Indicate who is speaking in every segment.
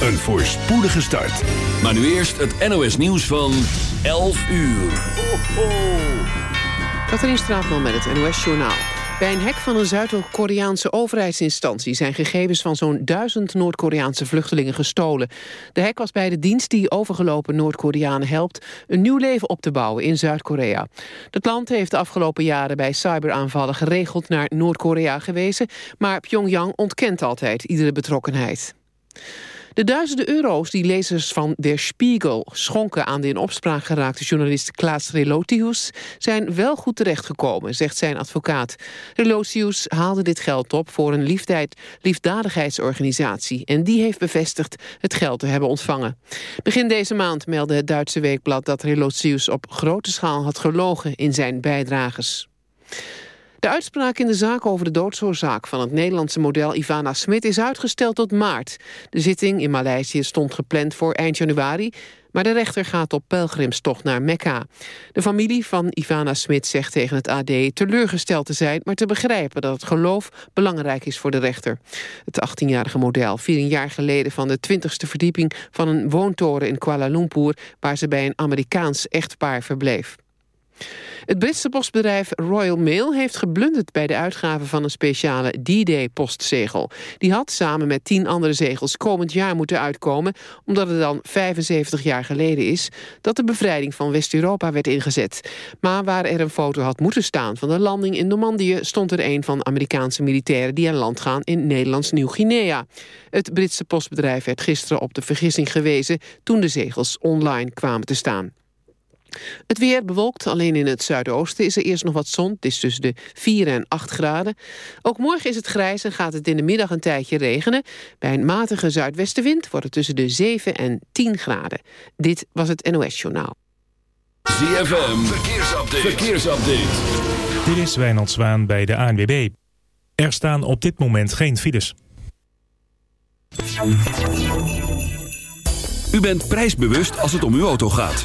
Speaker 1: een voorspoedige start.
Speaker 2: Maar nu eerst het NOS nieuws van 11 uur. Ho, ho.
Speaker 3: Katrien Straatman met het NOS Journaal. Bij een hek van een Zuid-Koreaanse overheidsinstantie... zijn gegevens van zo'n duizend Noord-Koreaanse vluchtelingen gestolen. De hek was bij de dienst die overgelopen Noord-Koreanen helpt... een nieuw leven op te bouwen in Zuid-Korea. Het land heeft de afgelopen jaren bij cyberaanvallen... geregeld naar Noord-Korea gewezen... maar Pyongyang ontkent altijd iedere betrokkenheid. De duizenden euro's die lezers van Der Spiegel schonken aan de in opspraak geraakte journalist Klaas Relotius zijn wel goed terechtgekomen, zegt zijn advocaat. Relotius haalde dit geld op voor een liefdadigheidsorganisatie en die heeft bevestigd het geld te hebben ontvangen. Begin deze maand meldde het Duitse weekblad dat Relotius op grote schaal had gelogen in zijn bijdrages. De uitspraak in de zaak over de doodsoorzaak van het Nederlandse model Ivana Smit is uitgesteld tot maart. De zitting in Maleisië stond gepland voor eind januari, maar de rechter gaat op pelgrimstocht naar Mekka. De familie van Ivana Smit zegt tegen het AD teleurgesteld te zijn... maar te begrijpen dat het geloof belangrijk is voor de rechter. Het 18-jarige model viel een jaar geleden van de 20ste verdieping... van een woontoren in Kuala Lumpur... waar ze bij een Amerikaans echtpaar verbleef. Het Britse postbedrijf Royal Mail heeft geblunderd bij de uitgave van een speciale D-Day postzegel. Die had samen met tien andere zegels komend jaar moeten uitkomen, omdat het dan 75 jaar geleden is dat de bevrijding van West-Europa werd ingezet. Maar waar er een foto had moeten staan van de landing in Normandië, stond er een van Amerikaanse militairen die aan land gaan in Nederlands Nieuw-Guinea. Het Britse postbedrijf werd gisteren op de vergissing gewezen toen de zegels online kwamen te staan. Het weer bewolkt, alleen in het zuidoosten is er eerst nog wat zon. Het is tussen de 4 en 8 graden. Ook morgen is het grijs en gaat het in de middag een tijdje regenen. Bij een matige zuidwestenwind wordt het tussen de 7 en 10 graden. Dit was het NOS Journaal.
Speaker 2: ZFM, verkeersupdate. verkeersupdate.
Speaker 4: Dit is Wijnald Zwaan bij de ANWB. Er staan op dit moment geen files.
Speaker 2: U bent prijsbewust als het om uw auto gaat.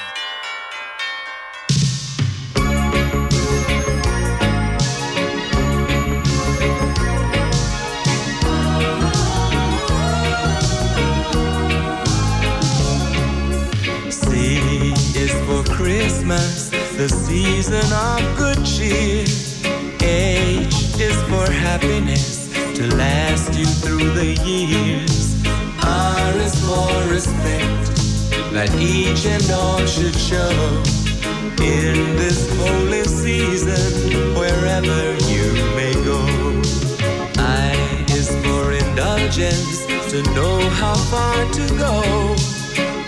Speaker 5: Christmas, the season of good cheer. H is for happiness to last you through the years. R is for respect that each and all should show in this holy season wherever you may go. I is for indulgence to know how far to go.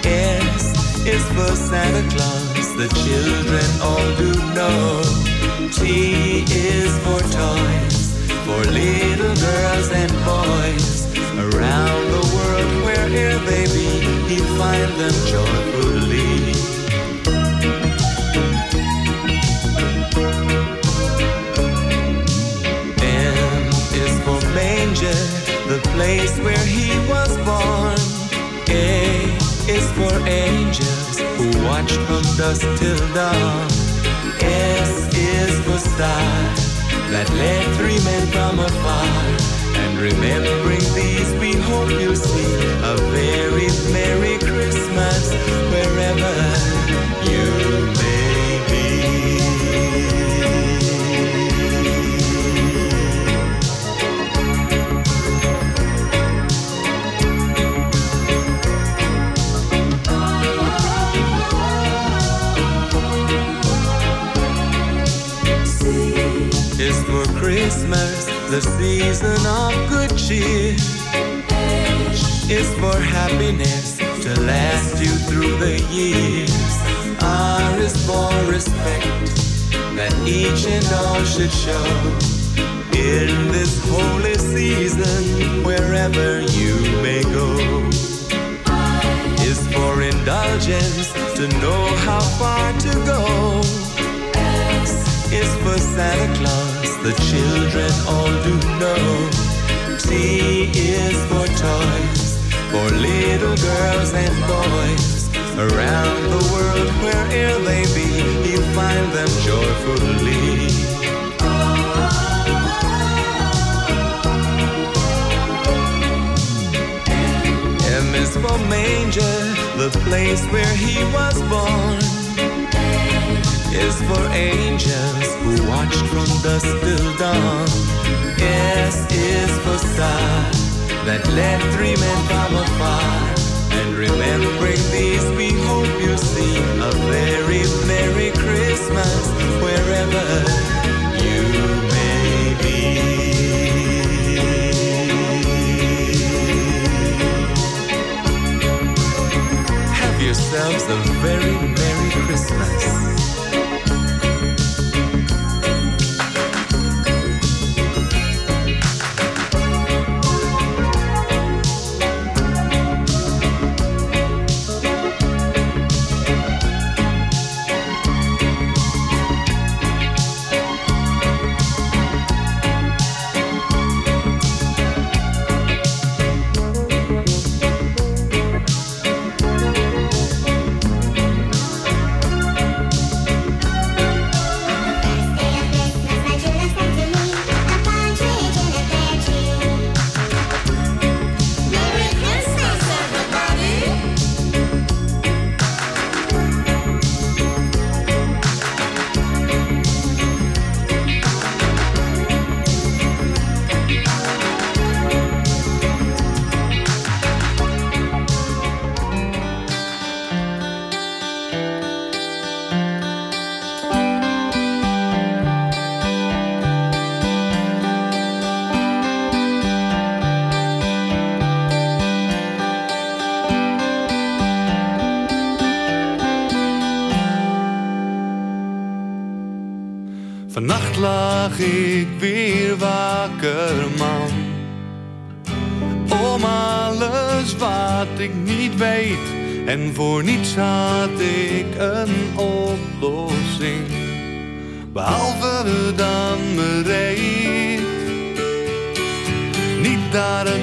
Speaker 5: S is for Santa Claus, the children all do know. T is for toys, for little girls and boys. Around the world, wherever they be, he'll find them joyfully. M is for manger, the place where he was born. M for angels who watch from dusk till dawn. S is for star that led three men from afar. And remembering these, we hope you see a
Speaker 6: En voor niets had ik een oplossing, behalve dan bereid. Niet daar een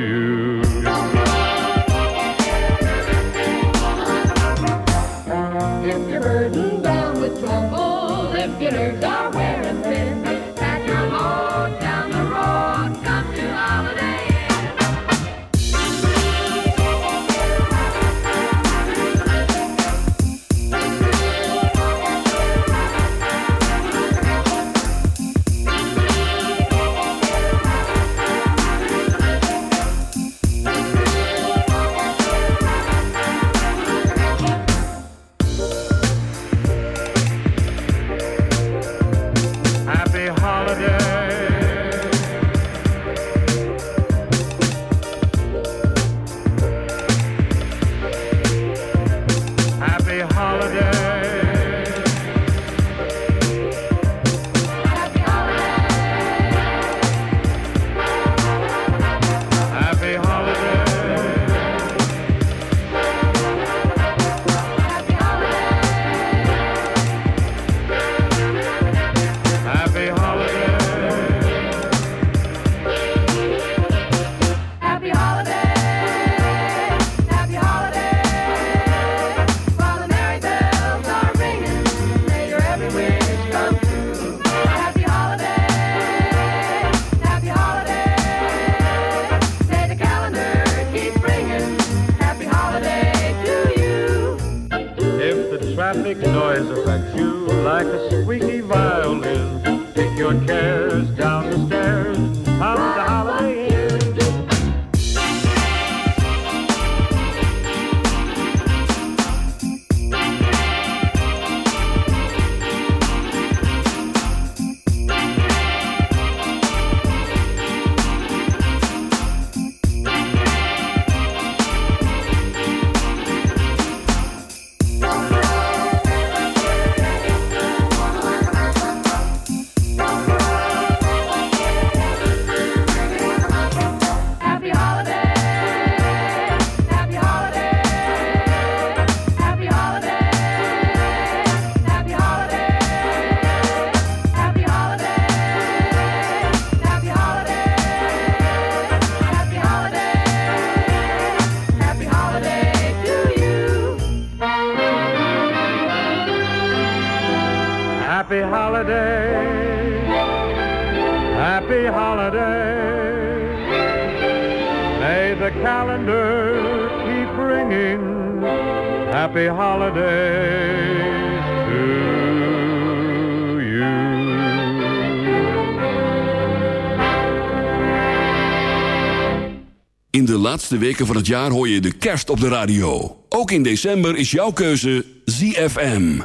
Speaker 2: laatste weken van het jaar hoor je de kerst op de radio. Ook in december is jouw keuze ZFM.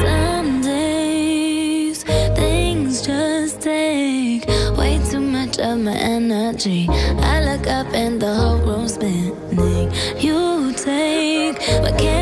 Speaker 7: Some days, things just take way too much of my energy. I look up and the whole room's spinning. You take, but can't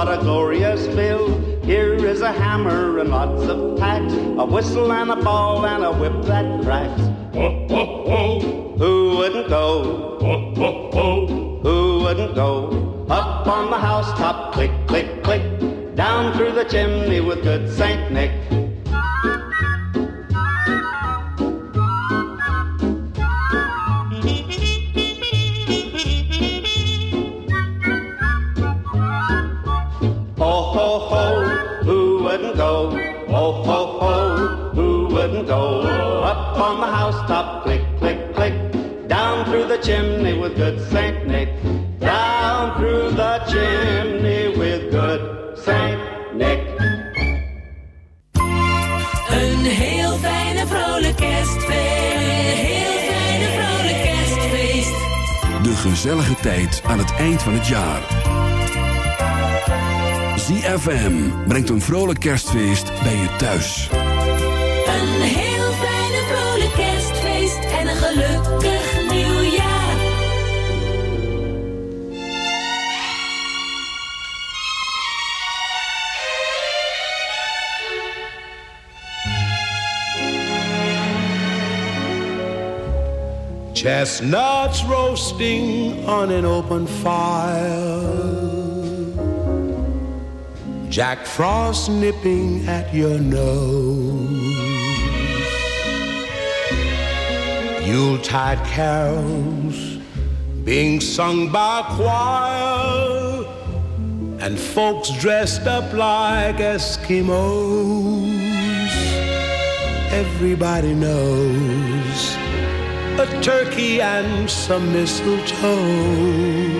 Speaker 8: What a glorious bill. Here is a hammer and lots of tacks, a whistle and a ball and a whip that cracks.
Speaker 9: Vrolijk kerstfeest
Speaker 2: bij je thuis.
Speaker 9: Een heel fijne vrolijk kerstfeest. En een gelukkig nieuwjaar.
Speaker 10: Chestnuts roasting on an open fire. Jack Frost nipping at your nose. Yuletide carols being sung by choir. And folks dressed up like Eskimos. Everybody knows a turkey and some mistletoe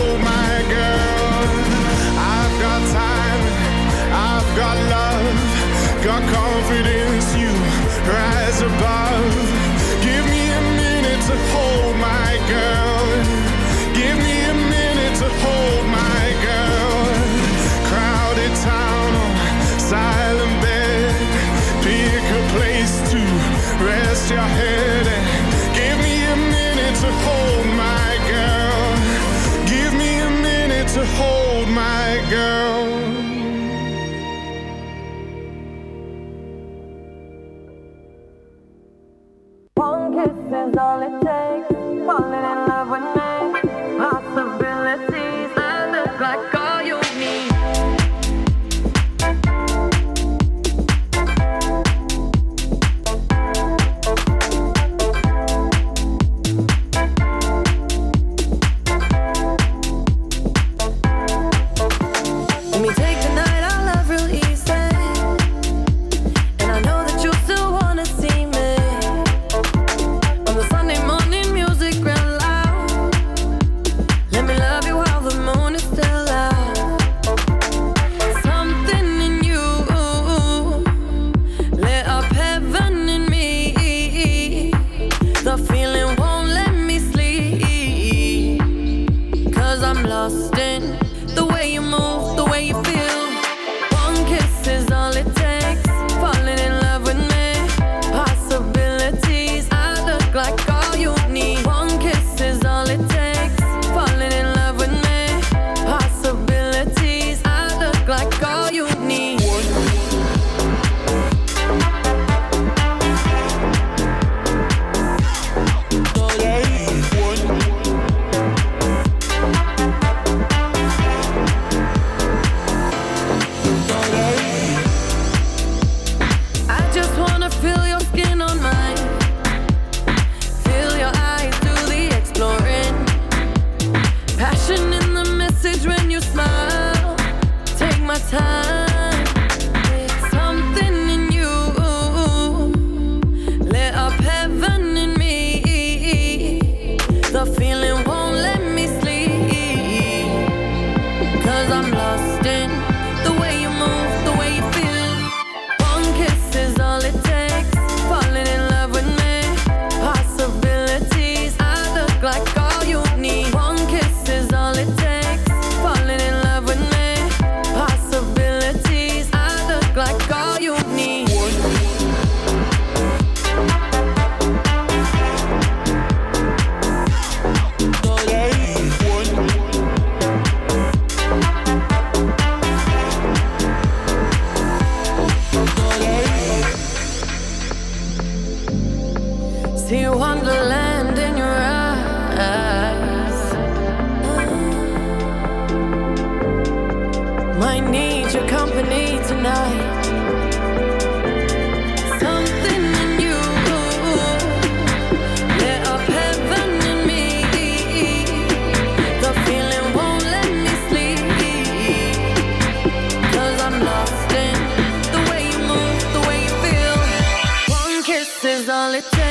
Speaker 11: to hold my girl.
Speaker 12: One kiss is all all